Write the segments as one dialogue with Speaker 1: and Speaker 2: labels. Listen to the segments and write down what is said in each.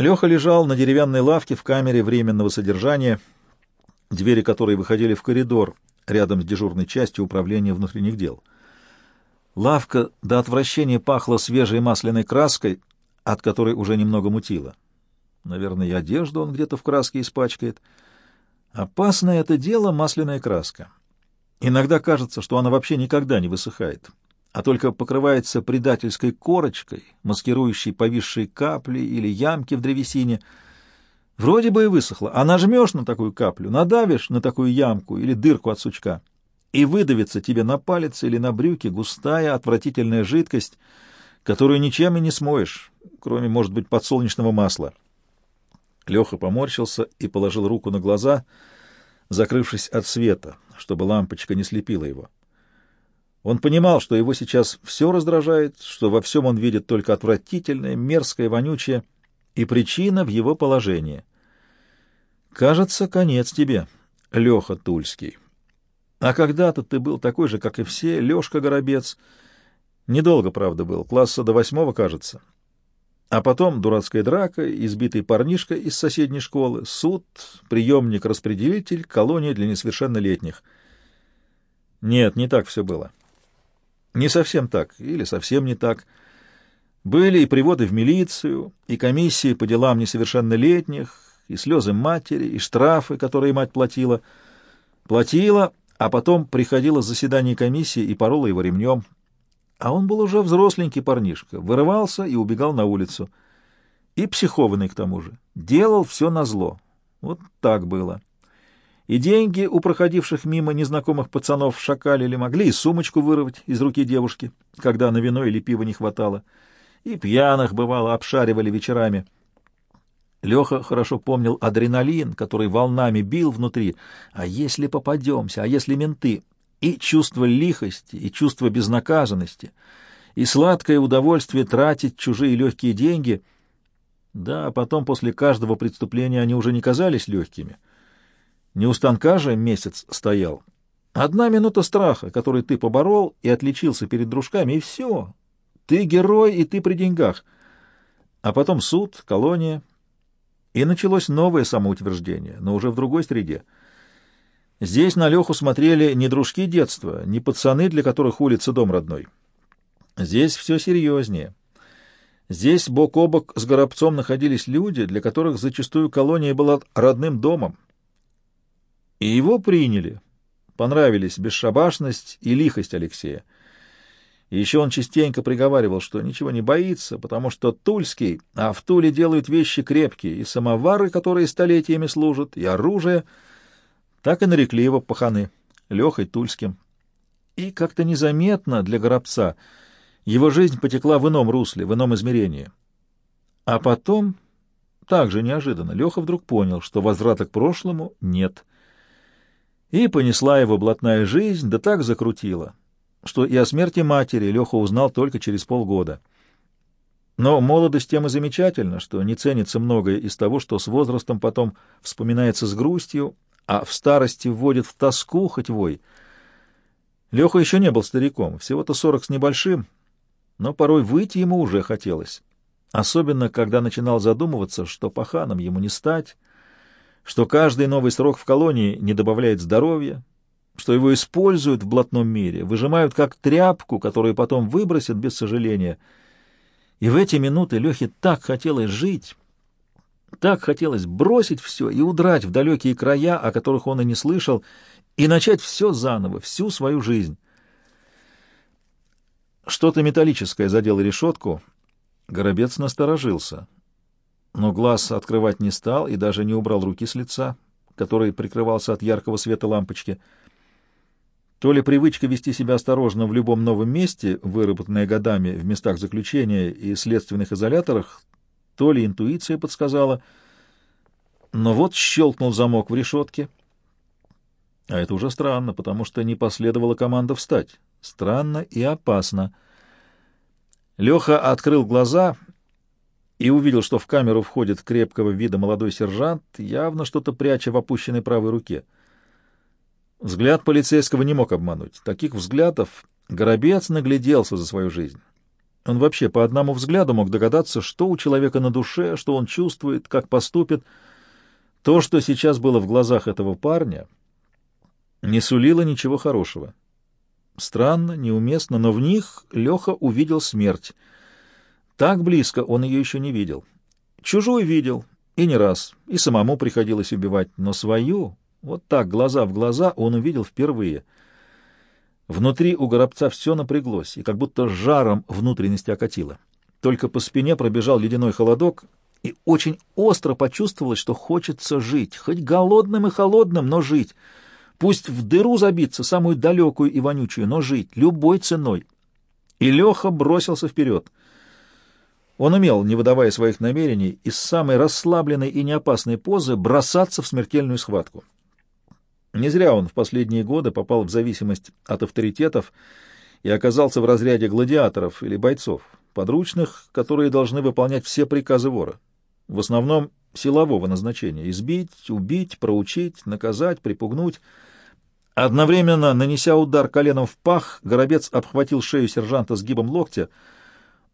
Speaker 1: Леха лежал на деревянной лавке в камере временного содержания, двери которой выходили в коридор рядом с дежурной частью управления внутренних дел. Лавка до отвращения пахла свежей масляной краской, от которой уже немного мутило. Наверное, и одежду он где-то в краске испачкает. Опасное это дело — масляная краска. Иногда кажется, что она вообще никогда не высыхает, а только покрывается предательской корочкой, маскирующей повисшие капли или ямки в древесине. Вроде бы и высохла, а нажмешь на такую каплю, надавишь на такую ямку или дырку от сучка, и выдавится тебе на палец или на брюки густая отвратительная жидкость, которую ничем и не смоешь, кроме, может быть, подсолнечного масла. Леха поморщился и положил руку на глаза, закрывшись от света, чтобы лампочка не слепила его. Он понимал, что его сейчас все раздражает, что во всем он видит только отвратительное, мерзкое, вонючее, и причина в его положении. «Кажется, конец тебе, Леха Тульский. А когда-то ты был такой же, как и все, Лешка Горобец. Недолго, правда, был, класса до восьмого, кажется. А потом дурацкая драка, избитый парнишка из соседней школы, суд, приемник-распределитель, колония для несовершеннолетних. Нет, не так все было. Не совсем так, или совсем не так. Были и приводы в милицию, и комиссии по делам несовершеннолетних, и слезы матери, и штрафы, которые мать платила. Платила, а потом приходила с заседания комиссии и порола его ремнем — а он был уже взросленький парнишка, вырывался и убегал на улицу. И психованный к тому же. Делал все назло. Вот так было. И деньги у проходивших мимо незнакомых пацанов шакалили, могли и сумочку вырвать из руки девушки, когда на вино или пиво не хватало. И пьяных, бывало, обшаривали вечерами. Леха хорошо помнил адреналин, который волнами бил внутри. А если попадемся, а если менты? и чувство лихости, и чувство безнаказанности, и сладкое удовольствие тратить чужие легкие деньги. Да, а потом после каждого преступления они уже не казались легкими. Не у станка же месяц стоял. Одна минута страха, который ты поборол и отличился перед дружками, и все. Ты герой, и ты при деньгах. А потом суд, колония. И началось новое самоутверждение, но уже в другой среде — Здесь на Леху смотрели не дружки детства, не пацаны, для которых улица дом родной. Здесь все серьезнее. Здесь бок о бок с Горобцом находились люди, для которых зачастую колония была родным домом. И его приняли. Понравились бесшабашность и лихость Алексея. И еще он частенько приговаривал, что ничего не боится, потому что Тульский, а в Туле делают вещи крепкие, и самовары, которые столетиями служат, и оружие — так и нарекли его паханы Лехой Тульским. И как-то незаметно для Горобца его жизнь потекла в ином русле, в ином измерении. А потом, также неожиданно, Леха вдруг понял, что возврата к прошлому нет. И понесла его блатная жизнь, да так закрутила, что и о смерти матери Леха узнал только через полгода. Но молодость тем и замечательна, что не ценится многое из того, что с возрастом потом вспоминается с грустью, а в старости вводит в тоску хоть вой. Леха еще не был стариком, всего-то сорок с небольшим, но порой выйти ему уже хотелось. Особенно, когда начинал задумываться, что паханом ему не стать, что каждый новый срок в колонии не добавляет здоровья, что его используют в блатном мире, выжимают как тряпку, которую потом выбросят без сожаления. И в эти минуты Лехе так хотелось жить, так хотелось бросить все и удрать в далекие края, о которых он и не слышал, и начать все заново, всю свою жизнь. Что-то металлическое задело решетку. Горобец насторожился, но глаз открывать не стал и даже не убрал руки с лица, который прикрывался от яркого света лампочки. То ли привычка вести себя осторожно в любом новом месте, выработанная годами в местах заключения и следственных изоляторах, то ли интуиция подсказала. Но вот щелкнул замок в решетке. А это уже странно, потому что не последовала команда встать. Странно и опасно. Леха открыл глаза и увидел, что в камеру входит крепкого вида молодой сержант, явно что-то пряча в опущенной правой руке. Взгляд полицейского не мог обмануть. Таких взглядов Горобец нагляделся за свою жизнь. Он вообще по одному взгляду мог догадаться, что у человека на душе, что он чувствует, как поступит. То, что сейчас было в глазах этого парня, не сулило ничего хорошего. Странно, неуместно, но в них Леха увидел смерть. Так близко он ее еще не видел. Чужую видел, и не раз, и самому приходилось убивать, но свою, вот так, глаза в глаза, он увидел впервые. Внутри у горобца все напряглось, и как будто жаром внутренности окатило. Только по спине пробежал ледяной холодок, и очень остро почувствовалось, что хочется жить, хоть голодным и холодным, но жить. Пусть в дыру забиться, самую далекую и вонючую, но жить, любой ценой. И Леха бросился вперед. Он умел, не выдавая своих намерений, из самой расслабленной и неопасной позы бросаться в смертельную схватку. Не зря он в последние годы попал в зависимость от авторитетов и оказался в разряде гладиаторов или бойцов, подручных, которые должны выполнять все приказы вора. В основном силового назначения — избить, убить, проучить, наказать, припугнуть — Одновременно, нанеся удар коленом в пах, Горобец обхватил шею сержанта сгибом локтя.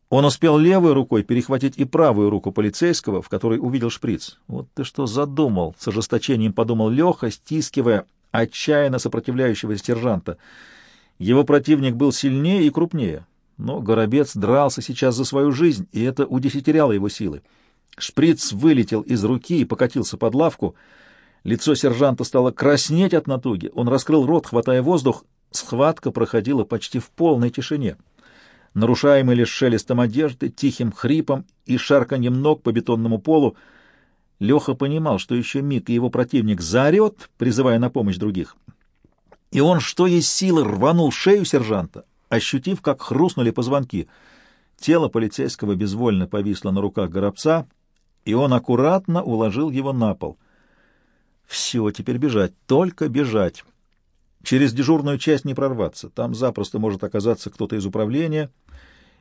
Speaker 1: Он успел левой рукой перехватить и правую руку полицейского, в которой увидел шприц. «Вот ты что задумал!» — с ожесточением подумал Леха, стискивая отчаянно сопротивляющегося сержанта. Его противник был сильнее и крупнее, но Горобец дрался сейчас за свою жизнь, и это удесятеряло его силы. Шприц вылетел из руки и покатился под лавку — Лицо сержанта стало краснеть от натуги. Он раскрыл рот, хватая воздух. Схватка проходила почти в полной тишине. Нарушаемый лишь шелестом одежды, тихим хрипом и шарканьем ног по бетонному полу, Леха понимал, что еще миг, и его противник заорет, призывая на помощь других. И он, что есть силы, рванул шею сержанта, ощутив, как хрустнули позвонки. Тело полицейского безвольно повисло на руках горобца, и он аккуратно уложил его на пол — все, теперь бежать, только бежать. Через дежурную часть не прорваться, там запросто может оказаться кто-то из управления,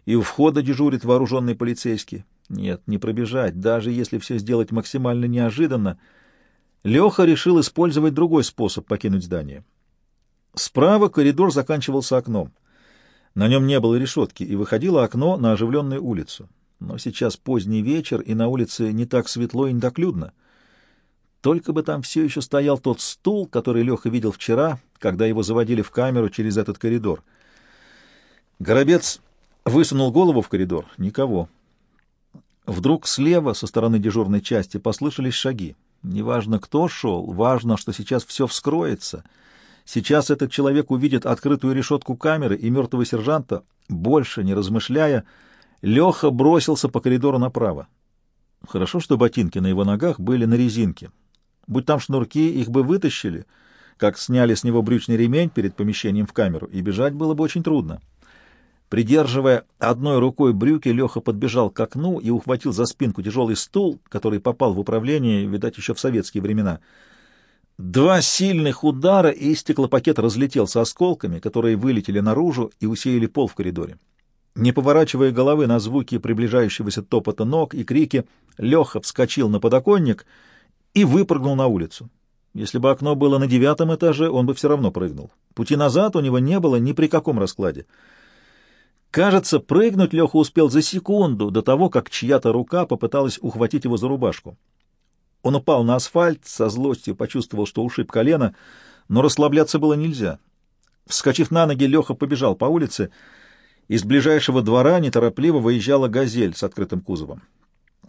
Speaker 1: и у входа дежурит вооруженный полицейский. Нет, не пробежать, даже если все сделать максимально неожиданно. Леха решил использовать другой способ покинуть здание. Справа коридор заканчивался окном. На нем не было решетки, и выходило окно на оживленную улицу. Но сейчас поздний вечер, и на улице не так светло и не так людно. Только бы там все еще стоял тот стул, который Леха видел вчера, когда его заводили в камеру через этот коридор. Горобец высунул голову в коридор. Никого. Вдруг слева, со стороны дежурной части, послышались шаги. Неважно, кто шел, важно, что сейчас все вскроется. Сейчас этот человек увидит открытую решетку камеры и мертвого сержанта. Больше не размышляя, Леха бросился по коридору направо. Хорошо, что ботинки на его ногах были на резинке. Будь там шнурки, их бы вытащили, как сняли с него брючный ремень перед помещением в камеру, и бежать было бы очень трудно. Придерживая одной рукой брюки, Леха подбежал к окну и ухватил за спинку тяжелый стул, который попал в управление, видать, еще в советские времена. Два сильных удара, и стеклопакет разлетелся осколками, которые вылетели наружу и усеяли пол в коридоре. Не поворачивая головы на звуки приближающегося топота ног и крики, Леха вскочил на подоконник — и выпрыгнул на улицу. Если бы окно было на девятом этаже, он бы все равно прыгнул. Пути назад у него не было ни при каком раскладе. Кажется, прыгнуть Леха успел за секунду до того, как чья-то рука попыталась ухватить его за рубашку. Он упал на асфальт, со злостью почувствовал, что ушиб колено, но расслабляться было нельзя. Вскочив на ноги, Леха побежал по улице. Из ближайшего двора неторопливо выезжала «Газель» с открытым кузовом.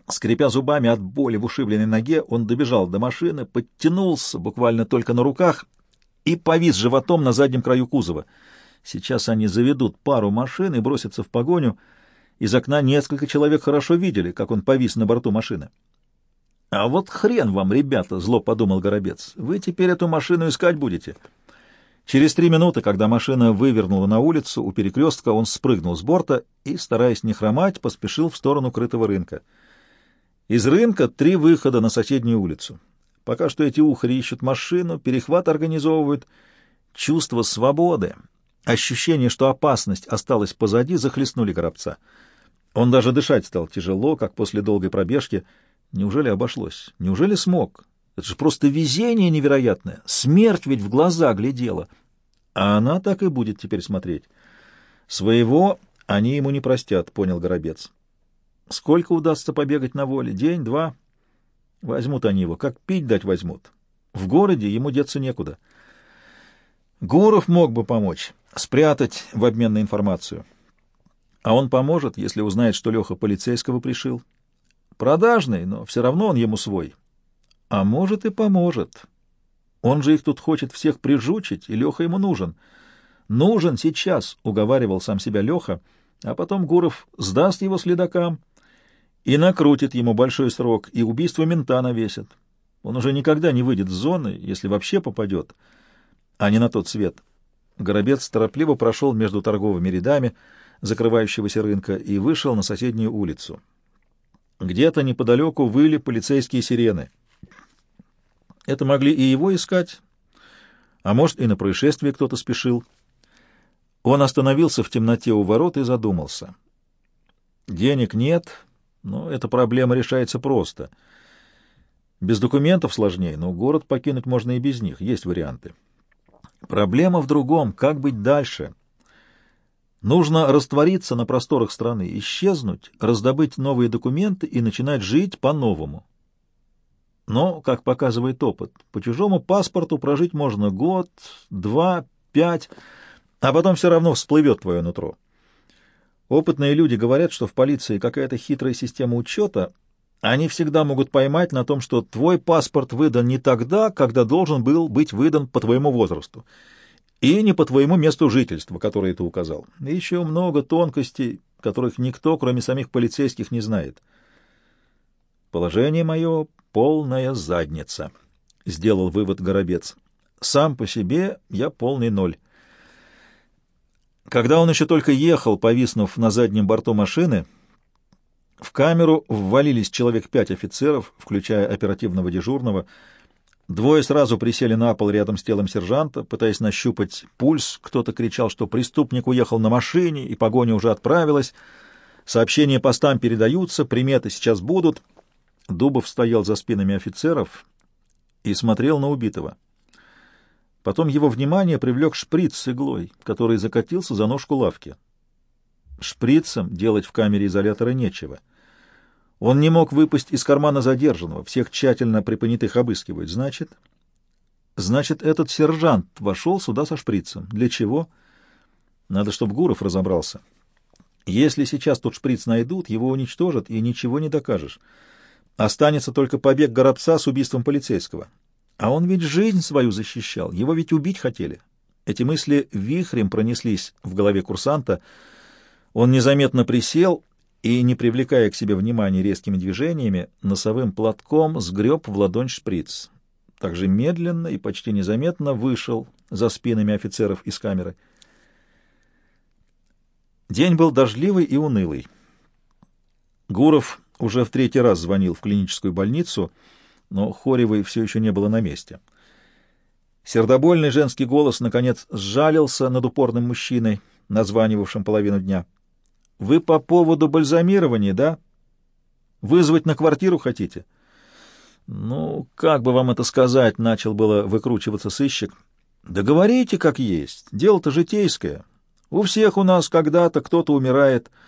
Speaker 1: Скрипя зубами от боли в ушибленной ноге, он добежал до машины, подтянулся буквально только на руках и повис животом на заднем краю кузова. Сейчас они заведут пару машин и бросятся в погоню. Из окна несколько человек хорошо видели, как он повис на борту машины. — А вот хрен вам, ребята, — зло подумал Горобец, — вы теперь эту машину искать будете. Через три минуты, когда машина вывернула на улицу у перекрестка, он спрыгнул с борта и, стараясь не хромать, поспешил в сторону крытого рынка. Из рынка три выхода на соседнюю улицу. Пока что эти ухари ищут машину, перехват организовывают. Чувство свободы, ощущение, что опасность осталась позади, захлестнули Горобца. Он даже дышать стал тяжело, как после долгой пробежки. Неужели обошлось? Неужели смог? Это же просто везение невероятное. Смерть ведь в глаза глядела. А она так и будет теперь смотреть. Своего Они ему не простят, понял Горобец. Сколько удастся побегать на воле? День, два? Возьмут они его, как пить дать возьмут. В городе ему деться некуда. Гуров мог бы помочь, спрятать в обмен на информацию. А он поможет, если узнает, что Леха полицейского пришил. Продажный, но все равно он ему свой. А может и поможет. Он же их тут хочет всех прижучить, и Леха ему нужен. Нужен сейчас, — уговаривал сам себя Леха, а потом Гуров сдаст его следакам и накрутит ему большой срок, и убийство мента навесит. Он уже никогда не выйдет с зоны, если вообще попадет, а не на тот свет. Горобец торопливо прошел между торговыми рядами, закрывающегося рынка, и вышел на соседнюю улицу. Где-то неподалеку выли полицейские сирены — это могли и его искать, а может, и на происшествие кто-то спешил. Он остановился в темноте у ворот и задумался. Денег нет, но эта проблема решается просто. Без документов сложнее, но город покинуть можно и без них, есть варианты. Проблема в другом, как быть дальше? Нужно раствориться на просторах страны, исчезнуть, раздобыть новые документы и начинать жить по-новому. Но, как показывает опыт, по чужому паспорту прожить можно год, два, пять, а потом все равно всплывет твое нутро. Опытные люди говорят, что в полиции какая-то хитрая система учета, они всегда могут поймать на том, что твой паспорт выдан не тогда, когда должен был быть выдан по твоему возрасту, и не по твоему месту жительства, которое ты указал. И еще много тонкостей, которых никто, кроме самих полицейских, не знает. Положение мое полная задница, — сделал вывод Горобец. Сам по себе я полный ноль. Когда он еще только ехал, повиснув на заднем борту машины, в камеру ввалились человек пять офицеров, включая оперативного дежурного. Двое сразу присели на пол рядом с телом сержанта, пытаясь нащупать пульс. Кто-то кричал, что преступник уехал на машине, и погоня уже отправилась. Сообщения постам передаются, приметы сейчас будут — Дубов стоял за спинами офицеров и смотрел на убитого. Потом его внимание привлек шприц с иглой, который закатился за ножку лавки. Шприцем делать в камере изолятора нечего. Он не мог выпасть из кармана задержанного, всех тщательно припонятых обыскивают. Значит, значит, этот сержант вошел сюда со шприцем. Для чего? Надо, чтобы Гуров разобрался. Если сейчас тут шприц найдут, его уничтожат, и ничего не докажешь. Останется только побег Горобца с убийством полицейского. А он ведь жизнь свою защищал, его ведь убить хотели. Эти мысли вихрем пронеслись в голове курсанта. Он незаметно присел и, не привлекая к себе внимания резкими движениями, носовым платком сгреб в ладонь шприц. Также медленно и почти незаметно вышел за спинами офицеров из камеры. День был дождливый и унылый. Гуров уже в третий раз звонил в клиническую больницу, но Хоревой все еще не было на месте. Сердобольный женский голос, наконец, сжалился над упорным мужчиной, названивавшим половину дня. — Вы по поводу бальзамирования, да? Вызвать на квартиру хотите? — Ну, как бы вам это сказать, — начал было выкручиваться сыщик. — Да говорите, как есть. Дело-то житейское. У всех у нас когда-то кто-то умирает —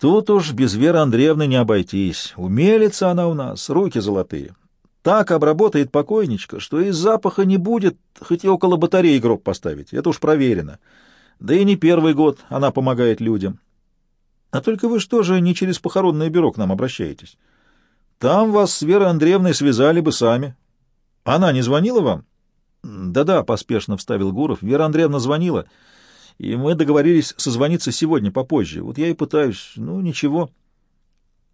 Speaker 1: Тут уж без Веры Андреевны не обойтись. Умелится она у нас, руки золотые. Так обработает покойничка, что и запаха не будет, хоть и около батареи гроб поставить. Это уж проверено. Да и не первый год она помогает людям. А только вы что же не через похоронное бюро к нам обращаетесь? Там вас с Верой Андреевной связали бы сами. Она не звонила вам? Да-да, поспешно вставил Гуров. Вера Андреевна звонила и мы договорились созвониться сегодня попозже. Вот я и пытаюсь. Ну, ничего. —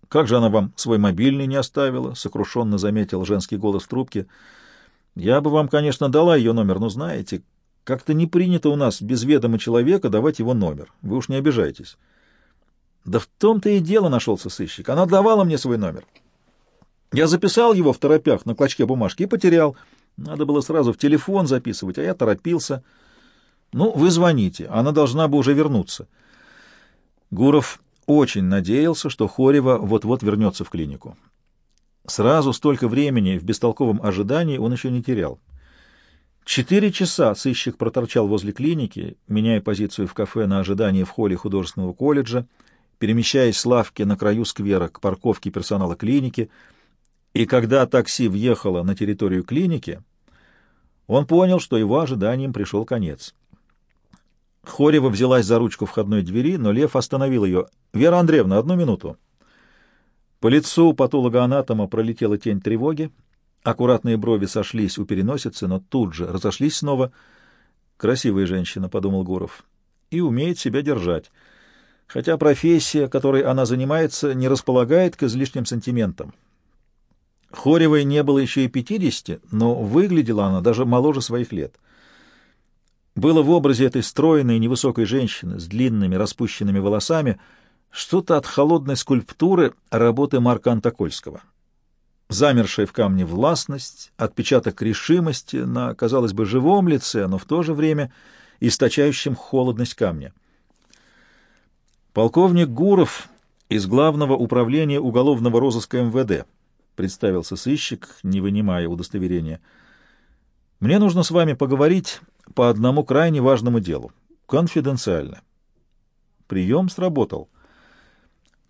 Speaker 1: Как же она вам свой мобильный не оставила? — сокрушенно заметил женский голос в трубке. — Я бы вам, конечно, дала ее номер, но знаете, как-то не принято у нас без ведома человека давать его номер. Вы уж не обижайтесь. — Да в том-то и дело нашелся сыщик. Она давала мне свой номер. Я записал его в торопях на клочке бумажки и потерял. Надо было сразу в телефон записывать, а я торопился. — ну, вы звоните, она должна бы уже вернуться. Гуров очень надеялся, что Хорева вот-вот вернется в клинику. Сразу столько времени в бестолковом ожидании он еще не терял. Четыре часа сыщик проторчал возле клиники, меняя позицию в кафе на ожидание в холле художественного колледжа, перемещаясь с лавки на краю сквера к парковке персонала клиники, и когда такси въехало на территорию клиники, он понял, что его ожиданиям пришел конец. Хорева взялась за ручку входной двери, но Лев остановил ее. «Вера Андреевна, одну минуту». По лицу патолога-анатома пролетела тень тревоги, Аккуратные брови сошлись у переносицы, но тут же разошлись снова. «Красивая женщина», — подумал Гуров, — «и умеет себя держать. Хотя профессия, которой она занимается, не располагает к излишним сантиментам». Хоревой не было еще и пятидесяти, но выглядела она даже моложе своих лет. Было в образе этой стройной невысокой женщины с длинными распущенными волосами что-то от холодной скульптуры работы Марка Антокольского замершая в камне властность, отпечаток решимости на, казалось бы, живом лице, но в то же время источающем холодность камня. Полковник Гуров из Главного управления уголовного розыска МВД, представился сыщик, не вынимая удостоверения. Мне нужно с вами поговорить по одному крайне важному делу. Конфиденциально. Прием сработал.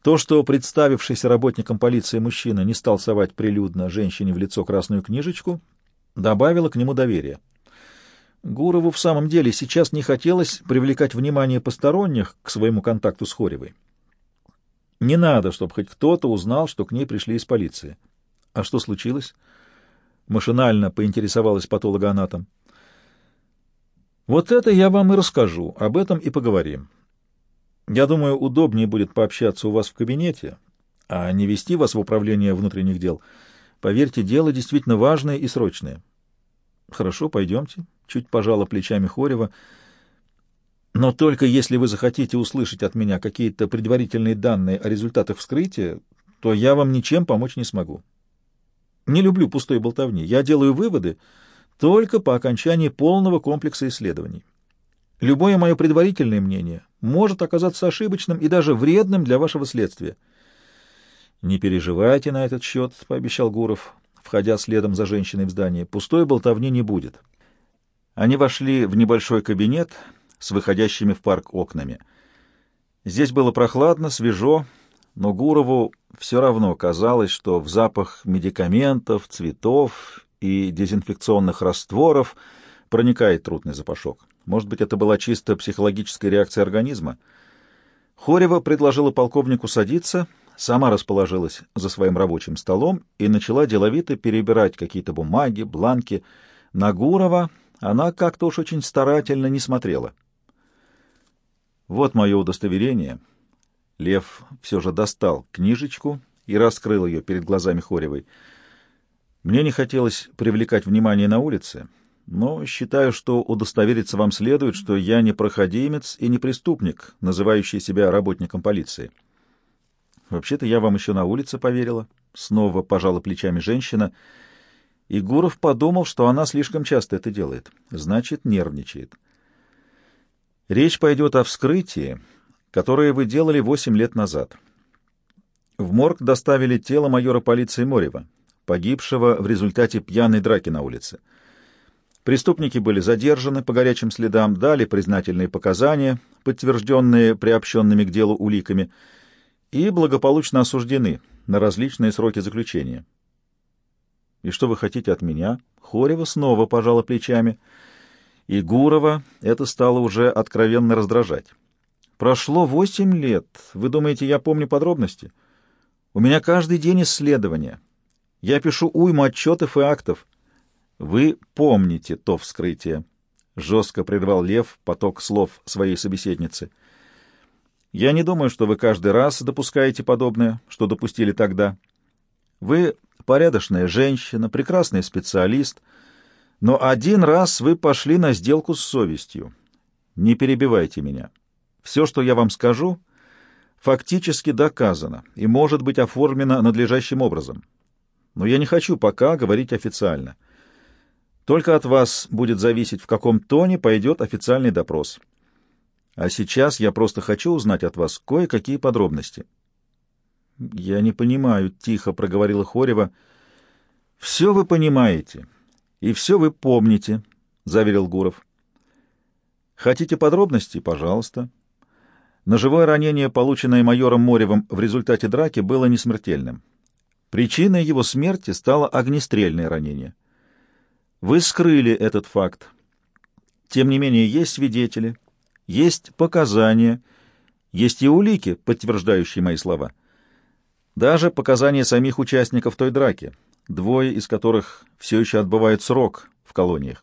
Speaker 1: То, что представившийся работником полиции мужчина не стал совать прилюдно женщине в лицо красную книжечку, добавило к нему доверия. Гурову в самом деле сейчас не хотелось привлекать внимание посторонних к своему контакту с Хоревой. Не надо, чтобы хоть кто-то узнал, что к ней пришли из полиции. А что случилось? Машинально поинтересовалась патологоанатом. Вот это я вам и расскажу, об этом и поговорим. Я думаю, удобнее будет пообщаться у вас в кабинете, а не вести вас в управление внутренних дел. Поверьте, дело действительно важное и срочное. Хорошо, пойдемте. Чуть пожала плечами Хорева. Но только если вы захотите услышать от меня какие-то предварительные данные о результатах вскрытия, то я вам ничем помочь не смогу. Не люблю пустой болтовни. Я делаю выводы только по окончании полного комплекса исследований. Любое мое предварительное мнение может оказаться ошибочным и даже вредным для вашего следствия. — Не переживайте на этот счет, — пообещал Гуров, входя следом за женщиной в здание. — Пустой болтовни не будет. Они вошли в небольшой кабинет с выходящими в парк окнами. Здесь было прохладно, свежо, но Гурову все равно казалось, что в запах медикаментов, цветов и дезинфекционных растворов проникает трудный запашок. Может быть, это была чисто психологическая реакция организма. Хорева предложила полковнику садиться, сама расположилась за своим рабочим столом и начала деловито перебирать какие-то бумаги, бланки. На Гурова она как-то уж очень старательно не смотрела. «Вот мое удостоверение». Лев все же достал книжечку и раскрыл ее перед глазами Хоревой. Мне не хотелось привлекать внимание на улице, но считаю, что удостовериться вам следует, что я не проходимец и не преступник, называющий себя работником полиции. Вообще-то я вам еще на улице поверила. Снова пожала плечами женщина, и Гуров подумал, что она слишком часто это делает. Значит, нервничает. Речь пойдет о вскрытии, которое вы делали восемь лет назад. В морг доставили тело майора полиции Морева, погибшего в результате пьяной драки на улице. Преступники были задержаны по горячим следам, дали признательные показания, подтвержденные приобщенными к делу уликами, и благополучно осуждены на различные сроки заключения. «И что вы хотите от меня?» Хорева снова пожала плечами, и Гурова это стало уже откровенно раздражать. «Прошло восемь лет. Вы думаете, я помню подробности? У меня каждый день исследования. Я пишу уйму отчетов и актов». Вы помните то вскрытие, — жестко прервал Лев поток слов своей собеседницы. Я не думаю, что вы каждый раз допускаете подобное, что допустили тогда. Вы порядочная женщина, прекрасный специалист, но один раз вы пошли на сделку с совестью. Не перебивайте меня. Все, что я вам скажу, фактически доказано и может быть оформлено надлежащим образом. Но я не хочу пока говорить официально. Только от вас будет зависеть, в каком тоне пойдет официальный допрос. А сейчас я просто хочу узнать от вас кое-какие подробности. — Я не понимаю, — тихо проговорила Хорева. — Все вы понимаете, и все вы помните, заверил Гуров. Хотите подробностей? Пожалуйста. Ножевое ранение, полученное майором Моревым в результате драки, было несмертельным. Причиной его смерти стало огнестрельное ранение. Вы скрыли этот факт. Тем не менее, есть свидетели, есть показания, есть и улики, подтверждающие мои слова. Даже показания самих участников той драки, двое из которых все еще отбывают срок в колониях.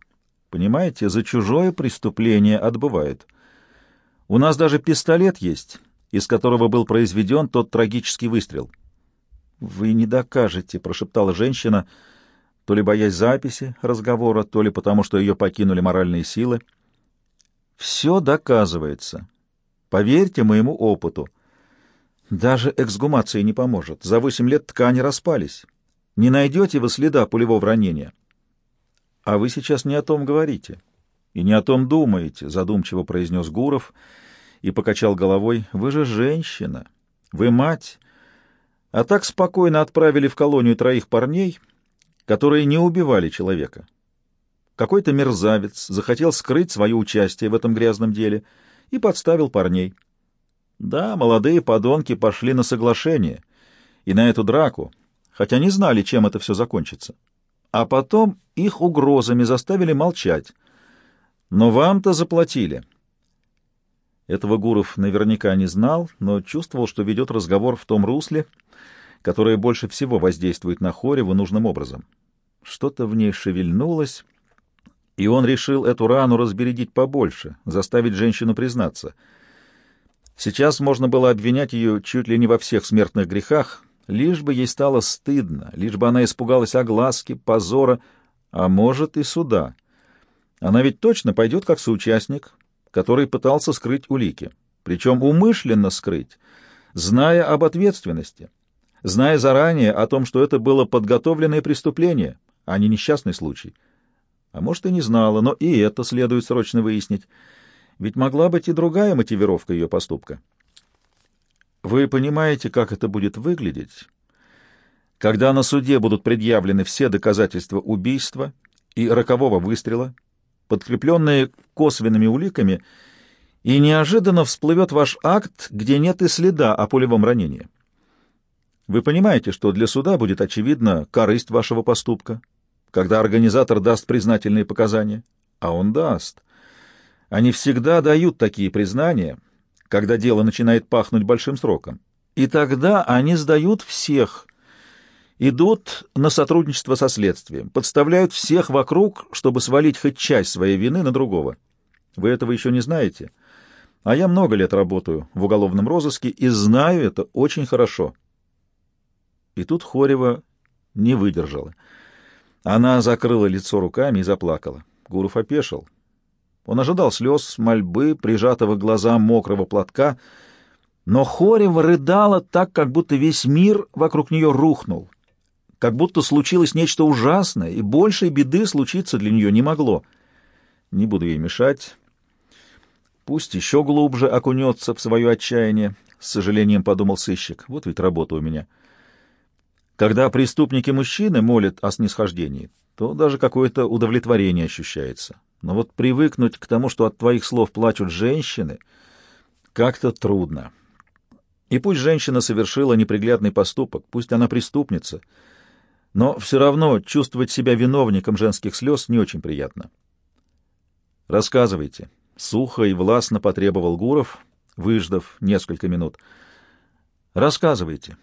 Speaker 1: Понимаете, за чужое преступление отбывают. У нас даже пистолет есть, из которого был произведен тот трагический выстрел. «Вы не докажете», — прошептала женщина, то ли боясь записи разговора, то ли потому, что ее покинули моральные силы. «Все доказывается. Поверьте моему опыту. Даже эксгумация не поможет. За восемь лет ткани распались. Не найдете вы следа пулевого ранения». «А вы сейчас не о том говорите и не о том думаете», — задумчиво произнес Гуров и покачал головой. «Вы же женщина, вы мать, а так спокойно отправили в колонию троих парней, которые не убивали человека. Какой-то мерзавец захотел скрыть свое участие в этом грязном деле и подставил парней. Да, молодые подонки пошли на соглашение и на эту драку, хотя не знали, чем это все закончится а потом их угрозами заставили молчать. Но вам-то заплатили. Этого Гуров наверняка не знал, но чувствовал, что ведет разговор в том русле, которое больше всего воздействует на Хореву нужным образом. Что-то в ней шевельнулось, и он решил эту рану разбередить побольше, заставить женщину признаться. Сейчас можно было обвинять ее чуть ли не во всех смертных грехах, Лишь бы ей стало стыдно, лишь бы она испугалась огласки, позора, а может и суда. Она ведь точно пойдет как соучастник, который пытался скрыть улики, причем умышленно скрыть, зная об ответственности, зная заранее о том, что это было подготовленное преступление, а не несчастный случай. А может, и не знала, но и это следует срочно выяснить, ведь могла быть и другая мотивировка ее поступка. Вы понимаете, как это будет выглядеть, когда на суде будут предъявлены все доказательства убийства и рокового выстрела, подкрепленные косвенными уликами, и неожиданно всплывет ваш акт, где нет и следа о пулевом ранении. Вы понимаете, что для суда будет очевидна корысть вашего поступка, когда организатор даст признательные показания, а он даст. Они всегда дают такие признания — когда дело начинает пахнуть большим сроком. И тогда они сдают всех, идут на сотрудничество со следствием, подставляют всех вокруг, чтобы свалить хоть часть своей вины на другого. Вы этого еще не знаете, а я много лет работаю в уголовном розыске и знаю это очень хорошо. И тут Хорева не выдержала. Она закрыла лицо руками и заплакала. Гуров опешил. Он ожидал слез, мольбы, прижатого к глазам мокрого платка, но Хорева рыдала так, как будто весь мир вокруг нее рухнул, как будто случилось нечто ужасное, и большей беды случиться для нее не могло. Не буду ей мешать. Пусть еще глубже окунется в свое отчаяние, — с сожалением подумал сыщик. Вот ведь работа у меня. Когда преступники-мужчины молят о снисхождении, то даже какое-то удовлетворение ощущается. Но вот привыкнуть к тому, что от твоих слов плачут женщины, как-то трудно. И пусть женщина совершила неприглядный поступок, пусть она преступница, но все равно чувствовать себя виновником женских слез не очень приятно. «Рассказывайте», — сухо и властно потребовал Гуров, выждав несколько минут. «Рассказывайте,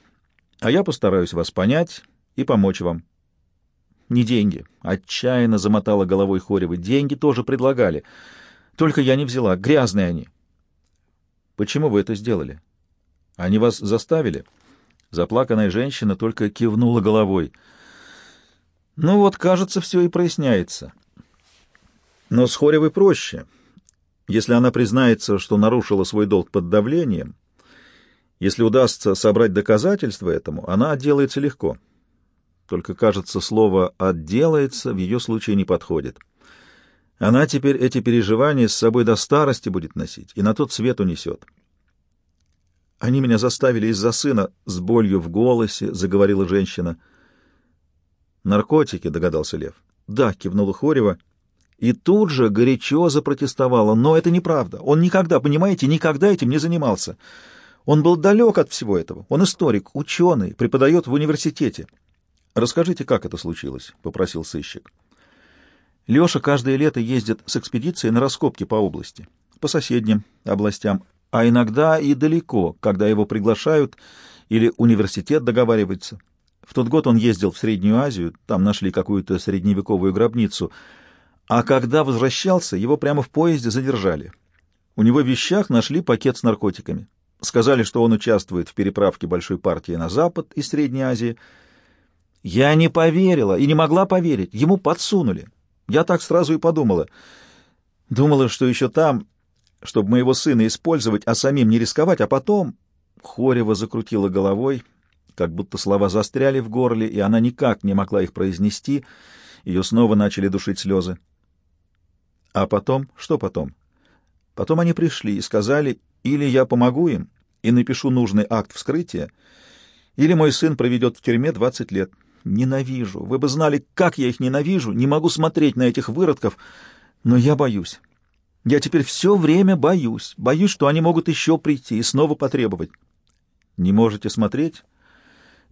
Speaker 1: а я постараюсь вас понять и помочь вам». Не деньги. Отчаянно замотала головой Хорева. Деньги тоже предлагали. Только я не взяла. Грязные они. Почему вы это сделали? Они вас заставили? Заплаканная женщина только кивнула головой. Ну вот, кажется, все и проясняется. Но с Хоревой проще. Если она признается, что нарушила свой долг под давлением, если удастся собрать доказательства этому, она отделается легко. Только, кажется, слово «отделается» в ее случае не подходит. Она теперь эти переживания с собой до старости будет носить и на тот свет унесет. «Они меня заставили из-за сына», — с болью в голосе заговорила женщина. «Наркотики», — догадался Лев. «Да», — кивнула Хорева и тут же горячо запротестовала. Но это неправда. Он никогда, понимаете, никогда этим не занимался. Он был далек от всего этого. Он историк, ученый, преподает в университете. «Расскажите, как это случилось?» — попросил сыщик. Леша каждое лето ездит с экспедицией на раскопки по области, по соседним областям, а иногда и далеко, когда его приглашают или университет договаривается. В тот год он ездил в Среднюю Азию, там нашли какую-то средневековую гробницу, а когда возвращался, его прямо в поезде задержали. У него в вещах нашли пакет с наркотиками. Сказали, что он участвует в переправке большой партии на запад из Средней Азии. Я не поверила и не могла поверить. Ему подсунули. Я так сразу и подумала. Думала, что еще там, чтобы моего сына использовать, а самим не рисковать, а потом... Хорева закрутила головой, как будто слова застряли в горле, и она никак не могла их произнести. Ее снова начали душить слезы. А потом? Что потом? Потом они пришли и сказали, или я помогу им и напишу нужный акт вскрытия, или мой сын проведет в тюрьме 20 лет. Ненавижу. Вы бы знали, как я их ненавижу. Не могу смотреть на этих выродков, но я боюсь. Я теперь все время боюсь. Боюсь, что они могут еще прийти и снова потребовать. — Не можете смотреть? —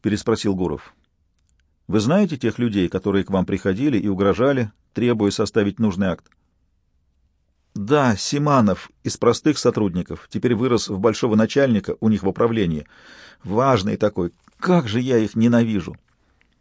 Speaker 1: переспросил Гуров. — Вы знаете тех людей, которые к вам приходили и угрожали, требуя составить нужный акт? — Да, Симанов из простых сотрудников. Теперь вырос в большого начальника у них в управлении. Важный такой. Как же я их ненавижу! —